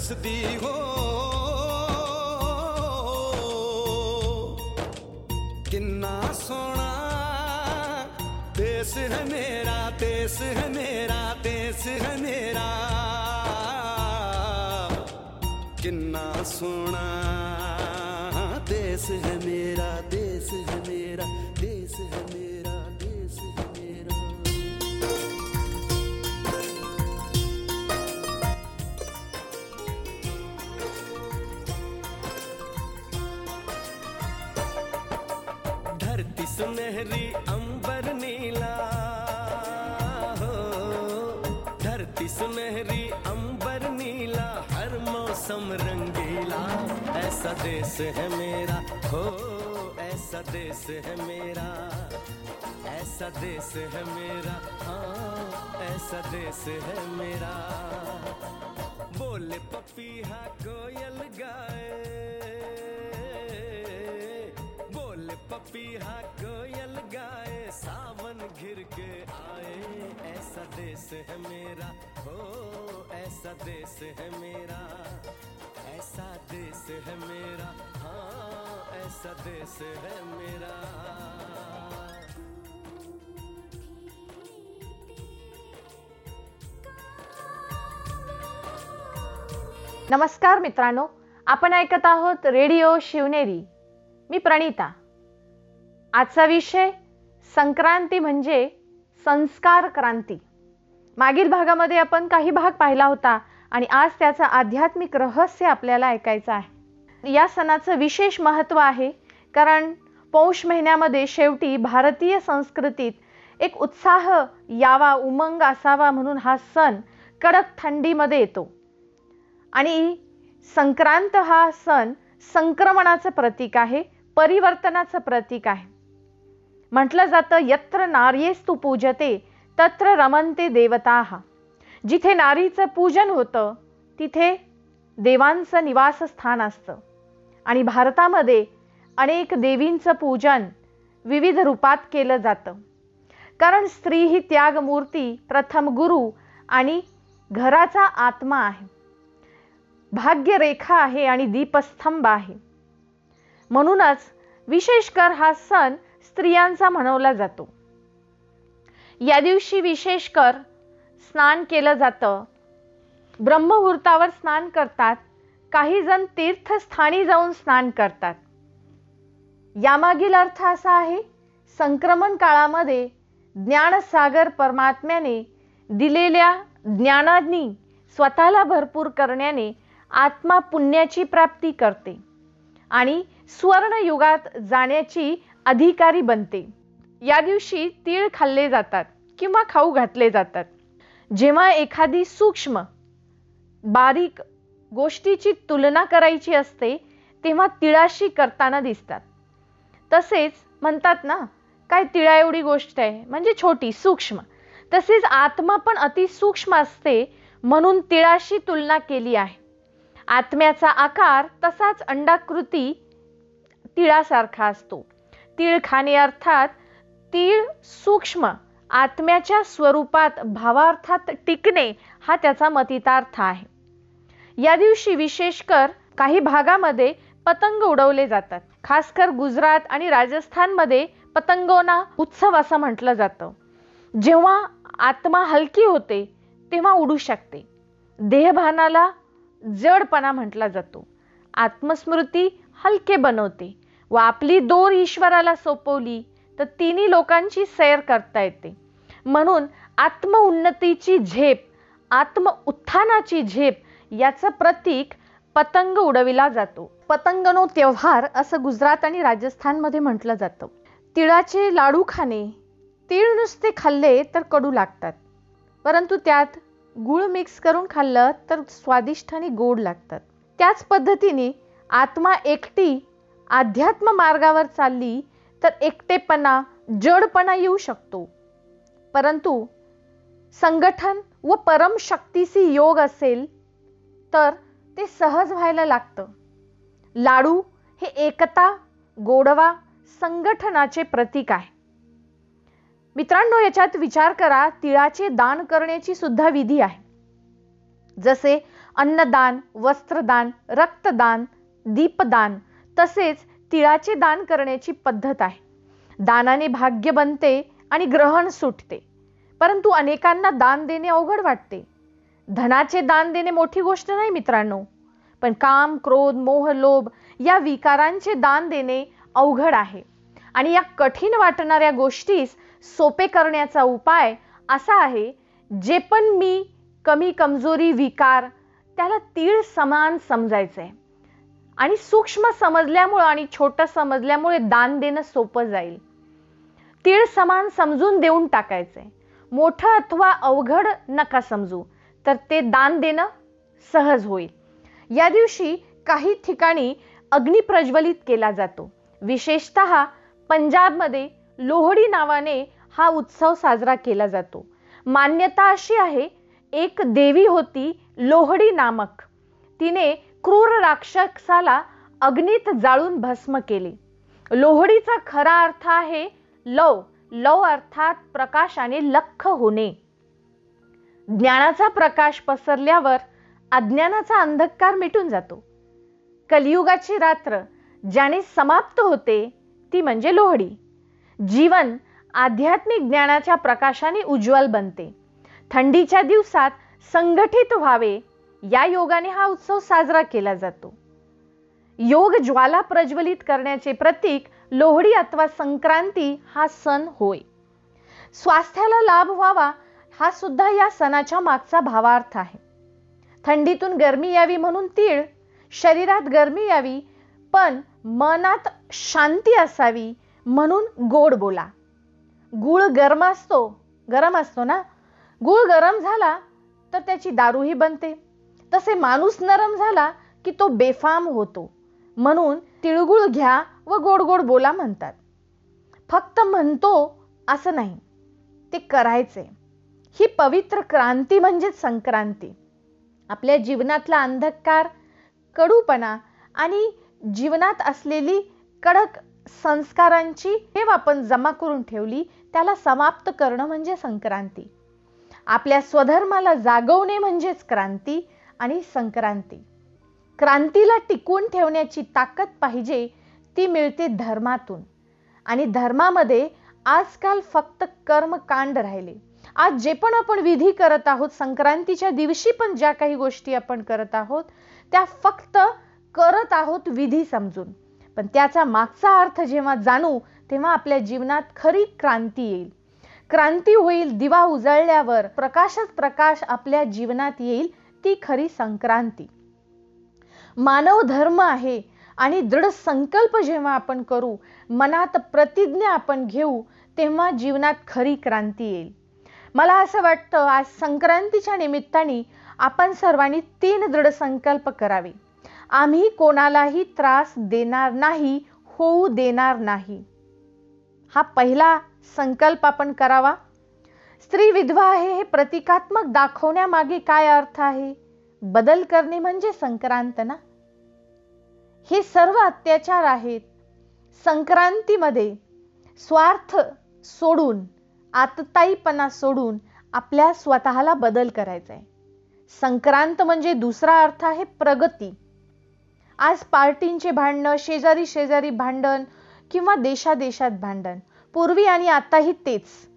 ਰੁੱਤ ਹੱਸਦੀ ਹੋ। ਕਿੰਨਾ ਸੋਹਣਾ ਦੇਸ ਹੈ ਮੇਰਾ, ਦੇਸ ਹੈ ਮੇਰਾ, ਦੇਸ ਹੈ ਮੇਰਾ। ਕਿੰਨਾ ਸੋਹਣਾ ਦੇਸ ਹੈ ਮੇਰਾ, ਦੇਸ ਹੈ ਮੇਰਾ, ਦੇਸ ਹੈ ਮੇਰਾ। धरती सुनहरी अंबर नीला। हो, धरती सुनहरी अंबर नीला, हर मौसम रंगीला। ऐसा देश है मेरा, हो, ऐसा देश है मेरा। ऐसा देश है मेरा हाँ ऐसा देश है मेरा। बोले पपीहा कोयल गाए पपीहा कोयल गाए, सावन घिर के आए। ऐसा देश है मेरा, हो, ऐसा देश है मेरा। ऐसा देश है मेरा हाँ ऐसा देश है मेरा। नमस्कार मित्रांनो, आपण ऐकत आहोत रेडिओ शिवनेरी. मी प्रणिता. आजचा विषय संक्रांती म्हणजे संस्कार क्रांती. मागील भागामध्ये आपण काही भाग पाहिला होता आणि आज त्याचं आध्यात्मिक रहस्य आपल्याला ऐकायचं आहे. या सणाचं विशेष महत्त्व आहे कारण पौष महिन्यामध्ये शेवटी भारतीय संस्कृतीत एक उत्साह यावा उमंग असावा म्हणून हा सण कडक थंडीमध्ये येतो. आणि संक्रांत हा सण संक्रमणाचं प्रतीक आहे परिवर्तनाचं प्रतीक आहे. म्हटलं जातं यत्र नार्येस्तु पूजते तत्र रमंते देवता. जिथे नारीचं पूजन होतं तिथे देवांचं निवासस्थान असतं. आणि भारतामध्ये अनेक देवींचं पूजन विविध रूपात केलं जातं. कारण स्त्री ही त्यागमूर्ती प्रथम गुरु आणि घराचा आत्मा आहे. भाग्यरेखा आहे आणि दीपस्तंभ आहे. म्हणूनच विशेषकर हा सण स्त्रियांचा मनवला जातो. या दिवशी विशेषकर स्नान केलं जातं. ब्रह्ममुहूर्तावर स्नान करतात. काही जण तीर्थस्थानी जाऊन स्नान करतात. यामागील अर्थ असा आहे संक्रमण काळामध्ये ज्ञानसागर परमात्म्याने दिलेल्या ज्ञानानी स्वतःला भरपूर करण्याने आत्मा पुण्याची प्राप्ती करते आणि स्वर्ण युगात जाण्याची अधिकारी बनते. या दिवशी तीळ खाल्ले जातात किंवा खाऊ घातले जातात. जेव्हा एखादी सूक्ष्म बारीक गोष्टीची तुलना करायची असते तेव्हा तिळाशी करताना दिसतात. तसेच म्हणतात ना काय तिळा एवढी गोष्ट आहे म्हणजे छोटी सूक्ष्म. तसेच आत्मा पण अतिसूक्ष्म असते म्हणून तिळाशी तुलना केली आहे. आत्म्याचा आकार तसाच अंडाकृती तिळासारखा असतो. तीळ खाणे अर्थात तीळ सूक्ष्म आत्म्याच्या स्वरूपात भावार्थात टिकणे हा त्याचा मतितार्थ आहे. या दिवशी विशेषकर काही भागामध्ये पतंग उडवले जातात. खासकर गुजरात आणि राजस्थानमध्ये पतंगोना उत्सव असं म्हटलं जातं. जेव्हा आत्मा हलकी होते तेव्हा उडू शकते. देहभानाला जडपणा म्हटला जातो. आत्मस्मृती हलके बनवते. व आपली दोर ईश्वराला सोपवली तर तिन्ही लोकांची सैर करता येते. म्हणून आत्म उन्नतीची झेप आत्म उत्थानाची झेप याचं प्रतीक पतंग उडविला जातो. पतंगनो त्योहार असं गुजरात आणि राजस्थानमध्ये म्हटलं जातं. तिळाचे लाडू खाणे तीळ नुसते खाल्ले तर कडू लागतात. परंतु त्यात गुळ मिक्स करून खाल्लं तर स्वादिष्ट आणि गोड लागतात. त्याच पद्धतीने आत्मा एकटी अध्यात्म मार्गावर चालली तर एकटेपणा जडपणा येऊ शकतो. परंतु संगठन व परमशक्तीशी योग असेल तर ते सहज व्हायला लागतं. लाडू हे एकता गोडवा संगठनाचे प्रतीक आहे. मित्रांनो याच्यात विचार करा तिळाचे दान करण्याची सुद्धा विधी आहे. जसे अन्नदान वस्त्रदान रक्तदान दीपदान तसेच तिळाचे दान करण्याची पद्धत आहे. दानाने भाग्य बनते आणि ग्रहण सुटते. परंतु अनेकांना दान देणे अवघड वाटते. धनाचे दान देणे मोठी गोष्ट नाही मित्रांनो. पण काम क्रोध मोह लोभ या विकारांचे दान देणे अवघड आहे. आणि या कठीण वाटणाऱ्या गोष्टीस सोपे करण्याचा उपाय असा आहे जे पण मी कमी कमजोरी विकार त्याला तीळ समान समजायचं आहे आणि सूक्ष्म समजल्यामुळं आणि छोटं समजल्यामुळे दान देणं सोपं जाईल. तीळ समान समजून देऊन टाकायचंय मोठं अथवा अवघड नका समजू तर ते दान देणं सहज होईल. या दिवशी काही ठिकाणी अग्नी प्रज्वलित केला जातो. विशेषत पंजाबमध्ये लोहडी नावाने हा उत्सव साजरा केला जातो. मान्यता अशी आहे एक देवी होती लोहडी नामक. तिने क्रूर राक्षसाला अग्नीत जाळून भस्म केले. लोहडीचा खरा अर्थ आहे लव. लव अर्थात प्रकाशाने लख होणे. ज्ञानाचा प्रकाश पसरल्यावर अज्ञानाचा अंधकार मिटून जातो. कलियुगाची रात्र ज्याने समाप्त होते ती म्हणजे लोहडी. जीवन आध्यात्मिक ज्ञानाच्या प्रकाशाने उज्ज्वल बनते. थंडीच्या दिवसात संघटित व्हावे या योगाने हा उत्सव साजरा केला जातो. योग ज्वाला प्रज्वलित करण्याचे प्रतीक लोहडी अथवा संक्रांती हा सण होय. स्वास्थ्याला लाभ व्हावा हा सुद्धा या सणाच्या मागचा भावार्थ आहे. थंडीतून गरमी यावी म्हणून तीळ शरीरात गरमी यावी पण मनात शांती असावी म्हणून गोड बोला. गुळ गरम असतो गरम असतो ना? गुळ गरम झाला तर त्याची दारूही बनते. तसे माणूस नरम झाला की तो बेफाम होतो. म्हणून तिळगुळ घ्या व गोड गोड बोला म्हणतात. फक्त म्हणतो असं नाही ते करायचे. ही पवित्र क्रांती म्हणजेच संक्रांती. आपल्या जीवनातला अंधकार कडूपणा आणि जीवनात असलेली कडक संस्कारांची हे आपण जमा करून ठेवली त्याला समाप्त करणं म्हणजे संक्रांती. आपल्या स्वधर्माला जागवणे म्हणजेच क्रांती आणि संक्रांती. क्रांतीला टिकून ठेवण्याची ताकद पाहिजे ती मिळते धर्मातून. आणि धर्मामध्ये आजकाल फक्त कर्मकांड राहिले. आज जे पण आपण विधी करत आहोत संक्रांतीच्या दिवशी पण ज्या काही गोष्टी आपण करत आहोत त्या फक्त करत आहोत विधी समजून. पण त्याचा मागचा अर्थ जेव्हा जाणू तेव्हा आपल्या जीवनात खरी क्रांती येईल. क्रांती होईल दिवा उजळल्यावर प्रकाशच प्रकाश आपल्या जीवनात येईल ती खरी संक्रांती. मानव धर्म आहे आणि दृढ संकल्प जेव्हा आपण करू मनात प्रतिज्ञा आपण घेऊ तेव्हा जीवनात खरी क्रांती येईल. मला असं वाटतं आज संक्रांतीच्या निमित्ताने आपण सर्वांनी तीन दृढ संकल्प करावे. आम्ही कोणालाही त्रास देणार नाही होऊ देणार नाही. हा पहिला संकल्प आपण करावा. स्त्री विधवा आहे हे प्रतिकात्मक दाखवण्यामागे काय अर्थ आहे? बदल करणे म्हणजे संक्रांत ना? हे सर्व अत्याचार आहेत. संक्रांतीमध्ये स्वार्थ सोडून आतताईपणा सोडून आपल्या स्वतःला बदल करायचा आहे. संक्रांत म्हणजे दुसरा अर्थ आहे प्रगती. आज पार्टींचे भांडणं शेजारी शेजारी भांडण किंवा देशादेशात भांडण. पूर्वी आणि आताही तेच.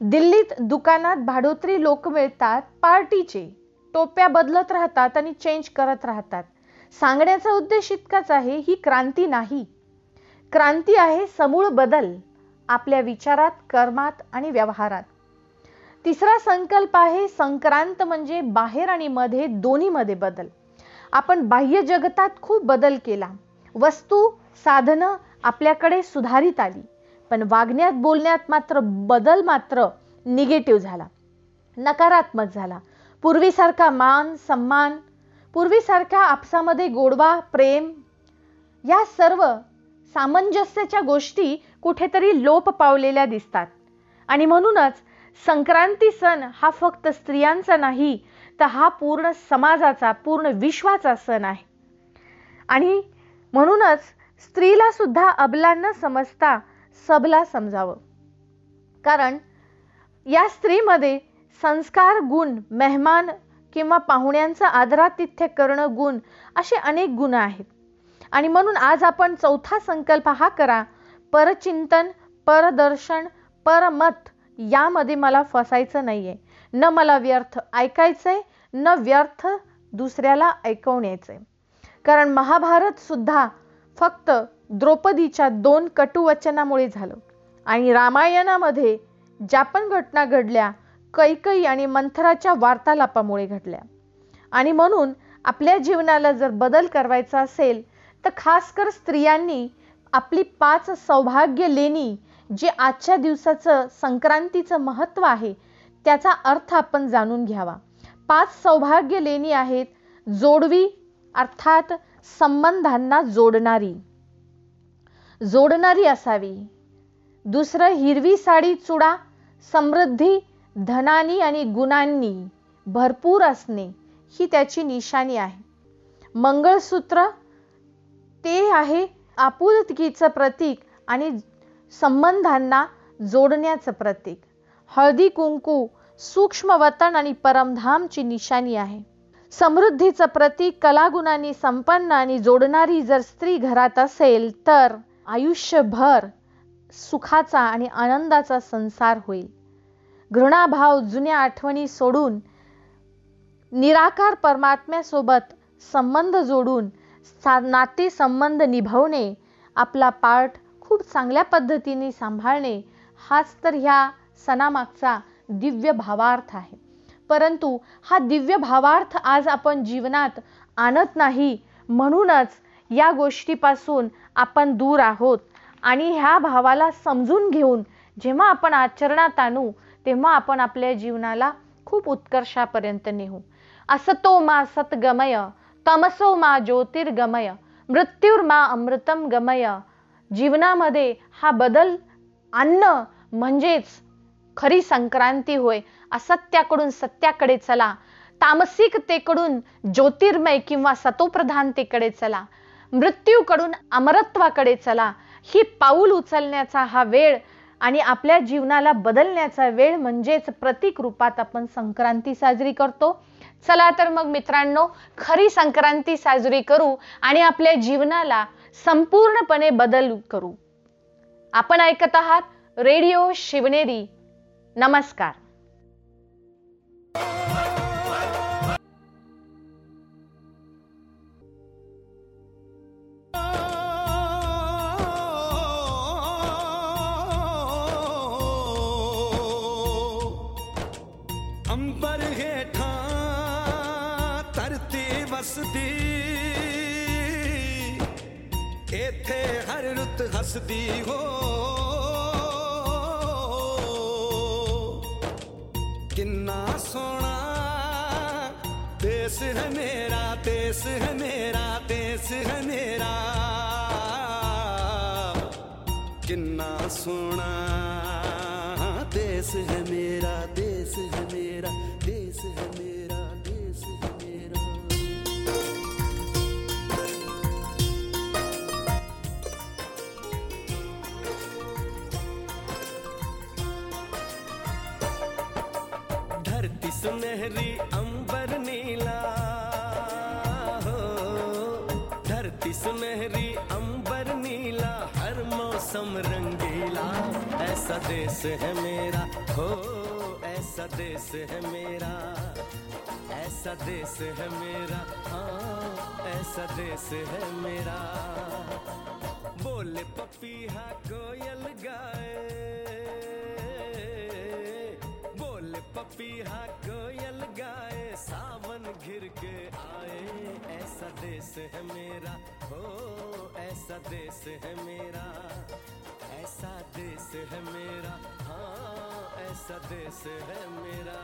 दिल्लीत दुकानात भाडोत्री लोक मिळतात पार्टीचे. टोप्या बदलत राहतात आणि चेंज करत राहतात. सांगण्याचा उद्देश इतकाच आहे ही क्रांती नाही. क्रांती आहे समूळ बदल आपल्या विचारात कर्मात आणि व्यवहारात. तिसरा संकल्प आहे संक्रांत म्हणजे बाहेर आणि मध्ये दोन्ही मध्ये बदल. आपण बाह्य जगतात खूप बदल केला. वस्तू साधनं आपल्याकडे सुधारित आली. पण वागण्यात बोलण्यात मात्र बदल मात्र निगेटिव्ह झाला. नकारात्मक झाला. पूर्वीसारखा मान सन्मान पूर्वीसारख्या आपसामध्ये गोडवा प्रेम या सर्व सामंजस्याच्या गोष्टी कुठेतरी लोप पावलेल्या दिसतात. आणि म्हणूनच संक्रांती सण हा फक्त स्त्रियांचा नाही तर हा पूर्ण समाजाचा पूर्ण विश्वाचा सण आहे. आणि म्हणूनच स्त्रीला सुद्धा अबला न समजता सबला समजावं. कारण या स्त्रीमध्ये संस्कार गुण मेहमान किंवा पाहुण्यांचा आदरातिथ्य करणं गुण असे अनेक गुण आहेत. आणि म्हणून आज आपण चौथा संकल्प हा करा परचिंतन परदर्शन परमत यामध्ये मला फसायचं नाही आहे न मला व्यर्थ ऐकायचंय न व्यर्थ दुसऱ्याला ऐकवण्याचंय कारण महाभारत सुद्धा फक्त द्रौपदीच्या दोन कटुवचनामुळे झालं. आणि रामायणामध्ये ज्या पण घटना घडल्या कैकई आणि मंथराच्या वार्तालापामुळे घडल्या. आणि म्हणून आपल्या जीवनाला जर बदल करायचा असेल तर खास कर स्त्रियांनी आपली पाच सौभाग्य लेणी जे आजच्या दिवसाचं संक्रांतीचं महत्त्व आहे त्याचा अर्थ आपण जाणून घ्यावा. पाच सौभाग्य लेणी आहेत जोडवी अर्थात संबंधांना जोडणारी. जोडणारी असावी. दुसरं हिरवी साडी चुडा समृद्धी धनानी आणि गुणांनी भरपूर असणे ही त्याची निशाणी आहे. मंगळसूत्र ते आहे आपुलकीचं प्रतीक आणि संबंधांना जोडण्याचं प्रतीक. हळदी कुंकू सूक्ष्म वतन आणि परमधामची निशाणी आहे. समृद्धीचं प्रतीक कलागुणांनी संपन्न आणि जोडणारी जर स्त्री घरात असेल तर आयुष्यभर सुखाचा आणि आनंदाचा संसार होईल. घृणाभाव जुन्या आठवणी सोडून निराकार परमात्म्यासोबत संबंध जोडून नाते संबंध निभावणे आपला पाठ खूप चांगल्या पद्धतीने सांभाळणे हाच तर ह्या सणामागचा दिव्य भावार्थ आहे. परंतु हा दिव्य भावार्थ आज आपण जीवनात आणत नाही म्हणूनच या गोष्टीपासून आपण दूर आहोत. आणि ह्या भावाला समजून घेऊन जेव्हा आपण आचरणात आणू तेव्हा आपण आपल्या जीवनाला खूप उत्कर्षापर्यंत नेऊ. असतो मा सतगमय तमसो मा ज्योतिर्गमय मृत्युर्मा अमृतम गमय. जीवनामध्ये हा बदल आणणं म्हणजेच खरी संक्रांती होय. असत्याकडून सत्याकडे चला. तामसिकतेकडून ज्योतिर्मय किंवा सतोप्रधानतेकडे चला. मृत्यूकडून अमरत्वाकडे चला. ही पाऊल उचलण्याचा हा वेळ आणि आपल्या जीवनाला बदलण्याचा वेळ म्हणजेच प्रतीक रूपात आपण संक्रांती साजरी करतो. चला तर मग मित्रांनो खरी संक्रांती साजरी करू आणि आपल्या जीवनाला संपूर्णपणे बदल करू. आपण ऐकत आहात रेडिओ शिवनेरी. नमस्कार. हर रुत हो. किन्ना सोना देश है मेरा देश है मेरा देश है मेरा. किन्ना सोना देश है मेरा देश है मेरा देश है मेरा. सुनहरी अंबर नीला, हो। धरती सुनहरी अंबर नीला, हर मौसम रंगीला। ऐसा देश है मेरा, हो, ऐसा देश है मेरा। ऐसा देश है मेरा हाँ ऐसा देश है मेरा। बोले पपीहा कोयल गाए। पपीहा कोयल गाए, सावन घिर के आए। ऐसा देश है मेरा, हो, ऐसा देश है मेरा। ऐसा देश है मेरा हाँ ऐसा देश है मेरा।